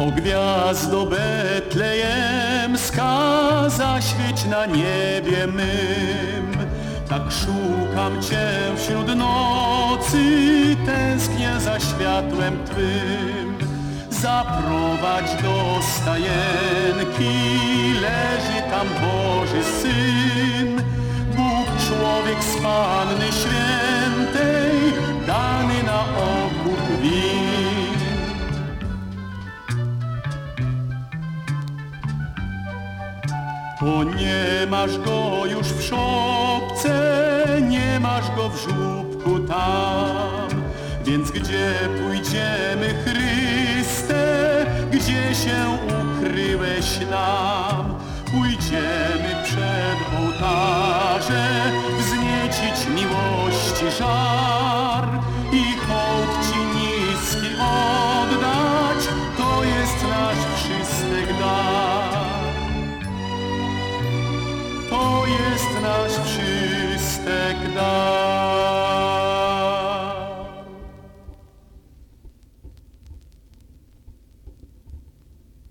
O gwiazdo betlejemska, zaświeć na niebie mym. Tak szukam Cię wśród nocy, tęsknię za światłem Twym. Zaprowadź do stajenki, leży tam Boży Syn. Bóg człowiek z Panny Bo nie masz go już w szopce, nie masz go w żłóbku tam. Więc gdzie pójdziemy, Chryste, gdzie się ukryłeś nam? Pójdziemy przed ołtarze, wzniecić miłości żar i hołd Ci niski oddać, to jest nasz wszystek dar. Jest nasz wszystek